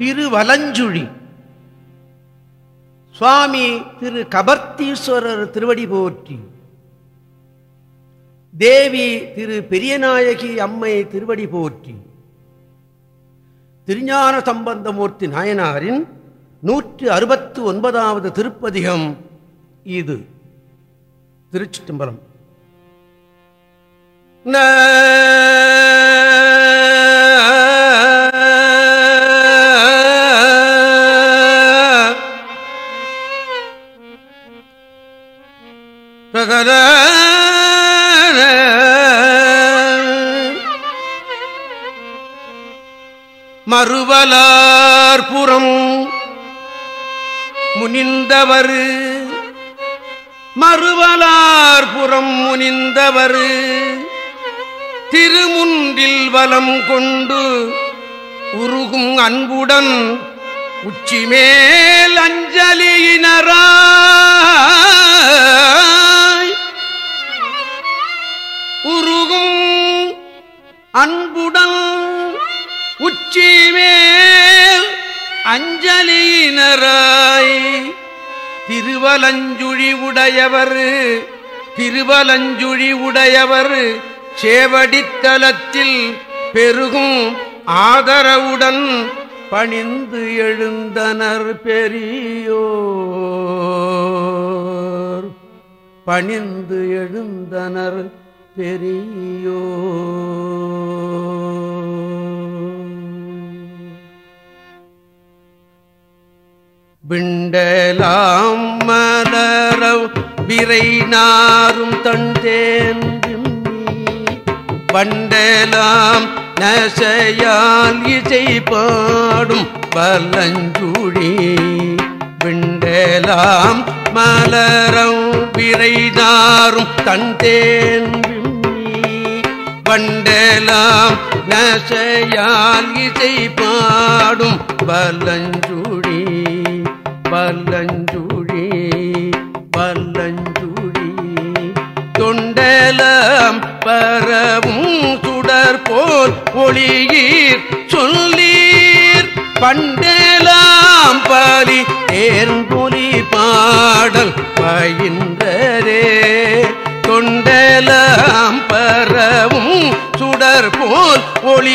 திருவலஞ்சுழி. சுவாமி திரு கபர்த்தீஸ்வரர் திருவடி போற்றி. தேவி திரு பெரியநாயகி அம்மை திருவடி போற்றி. திருஞான சம்பந்தமூர்த்தி நாயனாரின் நூற்றி அறுபத்து ஒன்பதாவது திருப்பதிகம் இது. திருச்சிட்டம்பரம் மறுவலார்புறம் முனிந்தவர். மறுவலார்புறம் முனிந்தவர். திருமுன்றில் வலம் கொண்டு உருகும் அன்புடன் உச்சிமேல் அஞ்சலியினரா. அன்புடன் உச்சிமேல் அஞ்சலியினராய் திருவலஞ்சுழி உடையவர் திருவலஞ்சுழி உடையவர் சேவடித்தலத்தில் பெருகும் ஆதரவுடன் பணிந்து எழுந்தனர் பெரியோர். பணிந்து எழுந்தனர் பெரியோ. விண்டலாம் மலரவ் விரை நாரும் தண்டேன் வண்டலாம் நசையால் இசை பாடும் வலஞ்சுழி விண்டலாம் மலரம் விரைதாரும் தந்தேன் வண்டலாம் நசையால் இசை பாடும் வலஞ்சுழி வல்லஞ்சுழி வல்லஞ்சுழி தொண்டெலாம் பரவும் சுடர் போல் ஒளியீர் சொல்லீர். பண்டெலாம் பலி தேர்ந்தொலி பாடல் பயின்றரே தொண்டெலாம் போல்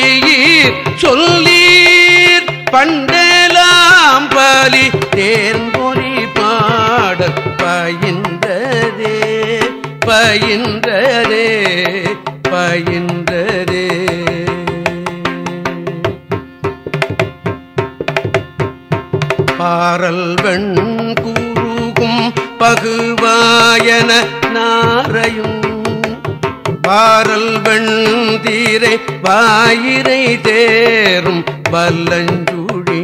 சொல்லீர். பண்டலாம் பலி தேர்மொழி பாட பயின்றதே பயின்றதே பயின்றதே. பாரல் வெண் கூறுகும் பகுவாயன நாரையும் பாரல் வெண்தீரை வாயிரை தேரும் வல்லஞ்சுழி.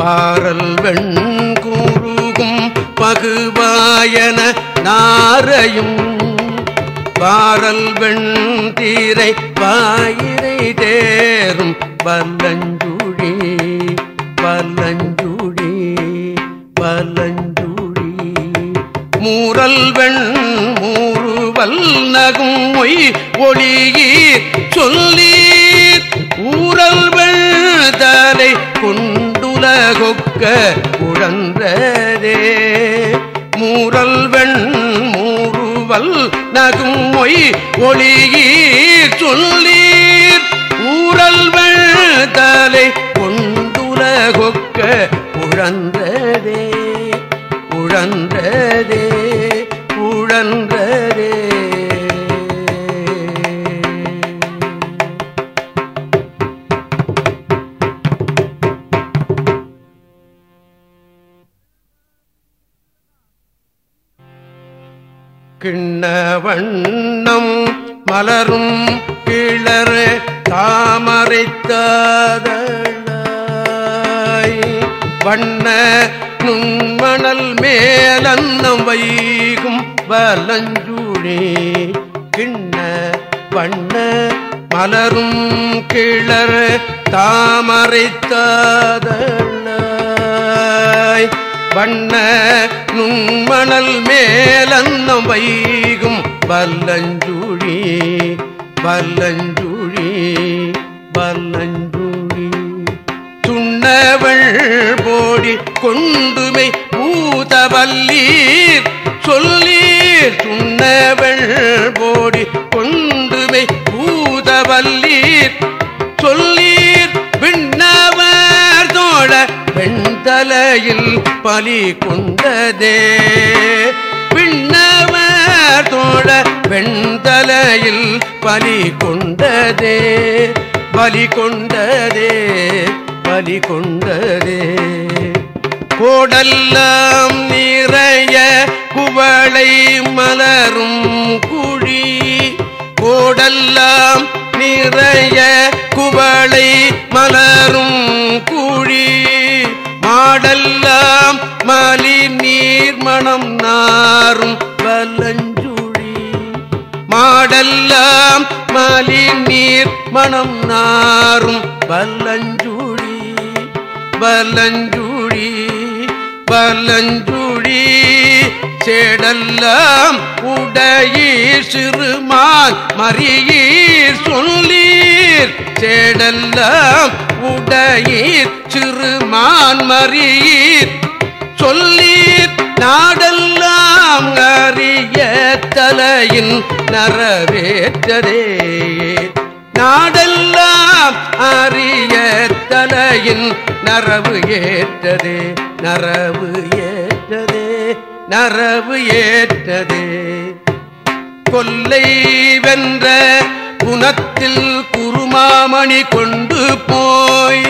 பாரல் வெண் கூறுகும் பகுவாயன நாரையும் பாரல் வெண்தீரை வாயிரை தேரும் வல்லஞ்சுழி. வல்லஞ்சுழி வல்லஞ்சுழி. மூரல் வெண் மூறுவல் மொய் ஒளியீர் சொல்லீர். ஊரல் வெள்தலை கொண்டுலகொக்க உழன்றதே. மூரல் வெண் மூறுவல் நகும் மொய் ஒளியீர் சொல்லீர். ஊரல் வெள்தலை கொண்டுலகொக்க உழன்றதே. உழன்றதே. உழன்றதே நுண்மணல் மேலன்னம் வைகும் வலஞ்சுழி கிண்ண வண்ண மலரும் கிளர் தாமரைத்தாதழாய் வண்ண நுண்மணல் மேலன்னம் வைகும் வல்லஞ்சூழி வல்லஞ்சூழி வல்லஞ்சூழி சுண்ண சுண்ணவள் கொண்டுமை பூதவல்லீர். சொல்லீர் சுண்ணவள் போடி கொண்டுமை பூதவல்லீர். சொல்லீர் விண்ணவர் தோழ வெண்தலையில் பலி கொண்டதே. விண்ணவர் தோழ வெண்தலையில் பலி கொண்டதே. பலி கொண்டதே பலி கொண்டதே. கோடெல்லாம் நிறைய குவளை மலரும் குழி. கோடெல்லாம் நிறைய குவளை மலரும் குழி. மாடெல்லாம் மலி நீர் மணம் நாரும் வலஞ்சுழி. மாடெல்லாம் மலி நீர் மணம் நாரும் வல்லஞ்சுழி வல்லஞ்சுழி பலஞ்சுழி சேடெல்லாம் உடையீர் சிறுமான் மறியீர் சொல்லீர். சேடெல்லாம் உடையீர் சிறுமான் மறியீர் சொல்லீர். நாடெல்லாம் அறிய தலையின் நரவேற்றதே. நாடெல்லாம் அறிய தலையின் நரவு ஏற்றதே நரவு ஏற்றதே நரவு ஏற்றதே. கொல்லை வென்ற குணத்தில் குருமாமணி கொண்டு போய்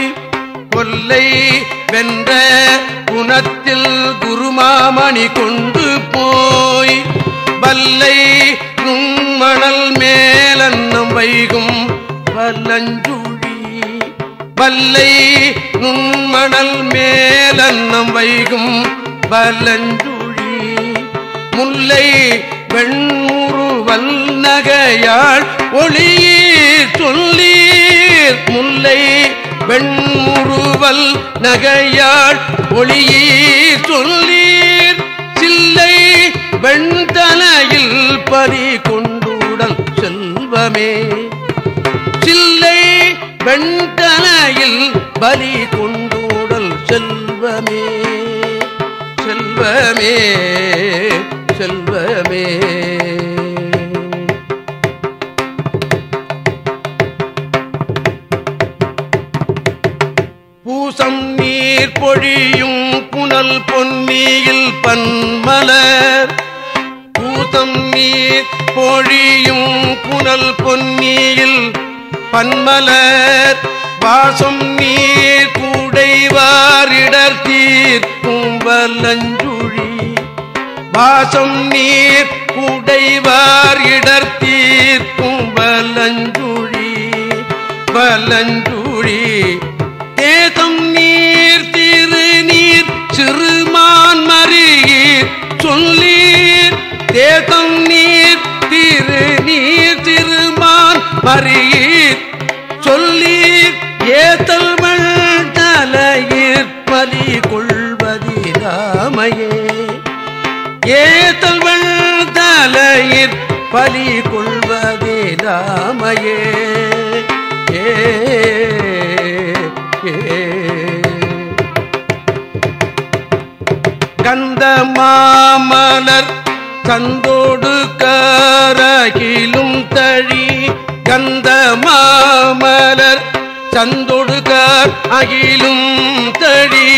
கொல்லை வென்ற குணத்தில் குருமாமணி கொண்டு போய் வல்லை நுண்மணல் மேலன்னம் வைகும் வல்லஞ்சு வல்லை நுண்மணல் மேலன்னம் வைகும் வல்லஞ்சுழி. முல்லை வெண்முறுவல் நகையாள் ஒளியீர் சொல்லீர் முல்லை வெண்முறுவல் நகையாள் ஒளியீர் சொல்லீர் சில்லை வெண்தலையில் பறி கொண்டுடல் செல்வமே. வெண்தலையில் பலி கொண்டுடல் செல்வமே செல்வமே செல்வமே. பூசம் நீர் பொழியும் புனல் பொன்னியில் பன்மலர். பூசம் நீர் பொழியும் புனல் பொன்னியில் பன்மலர் வாசம் நீர் கூடைவாரிடர் தீர்க்கும் வல்லஞ்சுழி வாசம் நீர் கூடைவார் இடர் தீர்க்கும் பலஞ்சுழி பலி கொள்வதிலாமையே ஏ ஏ. கந்த மாமலர் கந்தோடு காரகிலும் தழி கந்த மாமலர் சந்தொடுகார் அகிலும் தழி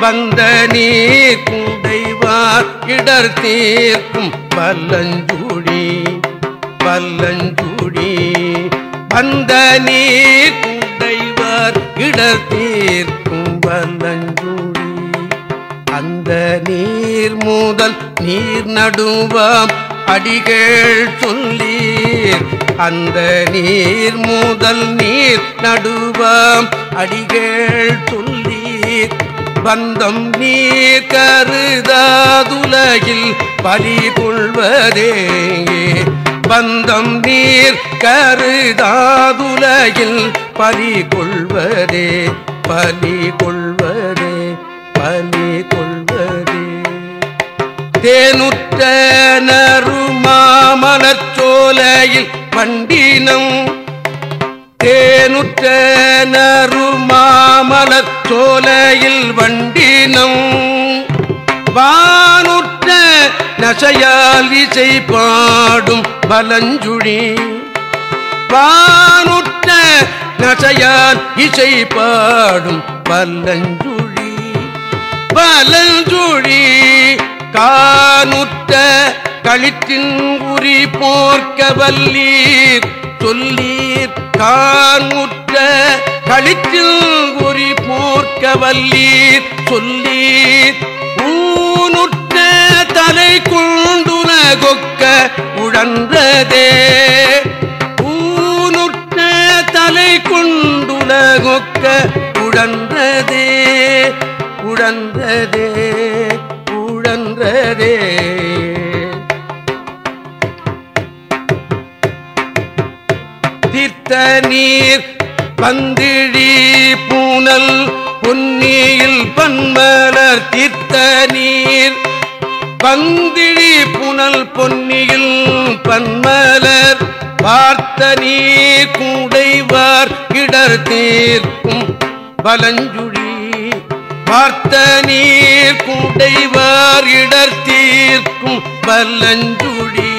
வந்த நீர் குடைவார் இடர் தீர்க்கும் பல்லஞ்சுழி பல்லஞ்சுழி வந்த நீர் குடைவார் இடர் தீர்க்கும் பல்லஞ்சுழி அந்த நீர் மூதல் நீர் நடுவாம் அடிகள் சொல்லீர். அந்த நீர் மூதல் நீர் நடுவாம் அடிகள் சொல்லி பந்தம் நீ கருதாதுலகில் பலி கொள்வதே பந்தம் நீர் கருதாதுலகில் பலி கொள்வதே பலி கொள்வதே பலி கொள்வதே. தேனுற்ற நறுமாமலச் சோலையில் பண்டினம் தேனுற்ற நறுமாமலச் சோலையில் வண்டினம். வானுற்ற நசையால் இசை பாடும் பலஞ்சுழி. வானுற்ற நசையால் இசை பாடும் பல்லஞ்சுழி பலஞ்சுழி கானுற்ற களித்தின் உரி போர்க்க வல்லீர் சொல்லீர். கானுற்ற களிற்றில் குறி போர்க்க வல்லீர் சொல்லீர். ஊனுற்ற தலை கொண்டுல கொக்க உழன்றதே. ஊனுற்ற தலை கொண்டுல கொக்க உழன்றதே. உழன்றதே உழன்றதே. வைத்த நீர் பந்திழி பூனல் பொன்னியில் பன்மலர் தீர்த்த நீர். பந்திழி புனல் பொன்னியில் பன்மலர் பார்த்த நீர் கூடைவார் இடர் தீர்க்கும் பலஞ்சுழி பார்த்த நீர் கூடைவார் இடர் தீர்க்கும் பல்லஞ்சுழி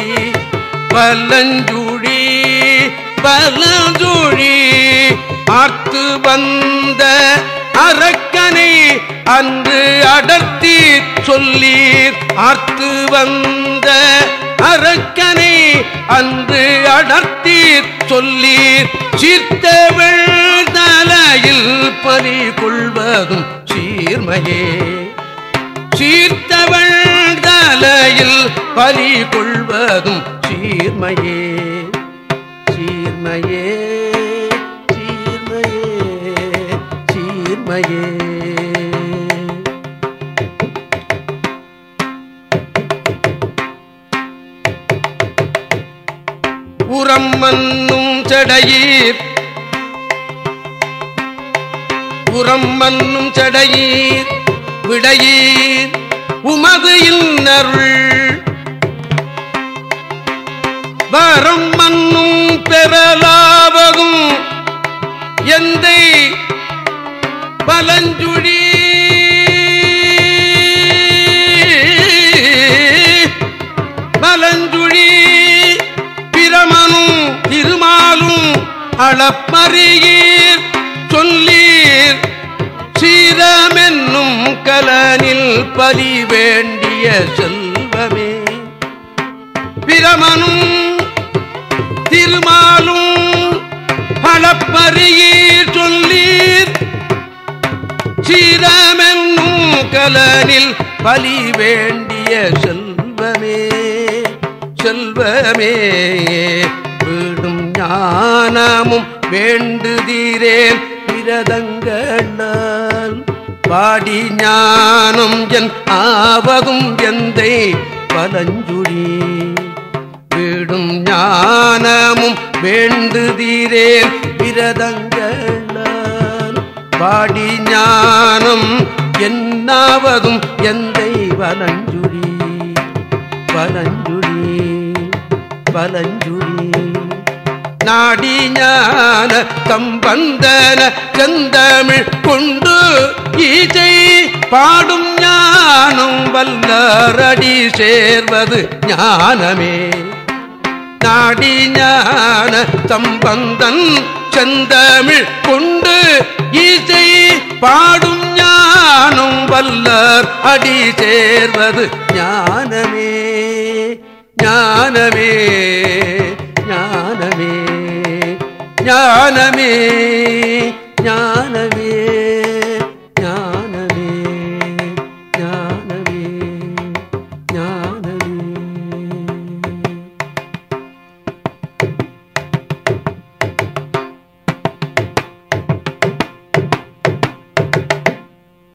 பல்லஞ்சுழி பலஞ்சுழி பார்த்து வந்த அரக்கனை அன்று அடர்த்தி சொல்லீர். ஆர்த்து வந்த அரக்கனை அன்று அடர்த்தி சொல்லீர். சீர்த்தவள் தலையில் பலி கொள்வதும் சீர்மையே. சீர்த்தவள் தலையில் பலி கொள்வதும் சீர்மையே. சீர்மையே உரம் மன்னும் சடையீர். உரம் மன்னும் சடையீர். விடையீர். உமது இன்னருள். வரம் மன்னும் பெறலாவகும் எந்தை பலஞ்சுழி பலஞ்சுழி பிரமனும் திருமாலும் அளப்பறியீர். சொல்லீர் சீரமென்னும் கலனில் பலி வேண்டிய செல்வமே. பிரமனும் திருமாலும் அளப்பறியீர். சொல்லீர் சீரமென்னும் கலனில் பலி வேண்டிய செல்வமே செல்வமே. வீடும் ஞானமும் வேண்டுதீரேன் பிரதங்களால் பாடி ஞானம் என் ஆவகும் எந்தை பலஞ்சுழி வீடும் ஞானமும் வேண்டுதீரேன் பிரதங்களால் பாடி ஞானம் என்னாவதும் எந்தை வலஞ்சுழி வலஞ்சுழி வலஞ்சுழி நாடி ஞான தம்பந்தன செந்தமிழ் கொண்டு ஈஜை பாடும் ஞானம் வல்லரடி சேர்வது ஞானமே. நாடி ஞான சம்பந்தன் செந்தமிழ் கொண்டு இசை பாடும் ஞானம் வல்லர் அடி சேர்வது ஞானமே ஞானமே ஞானமே ஞானமே.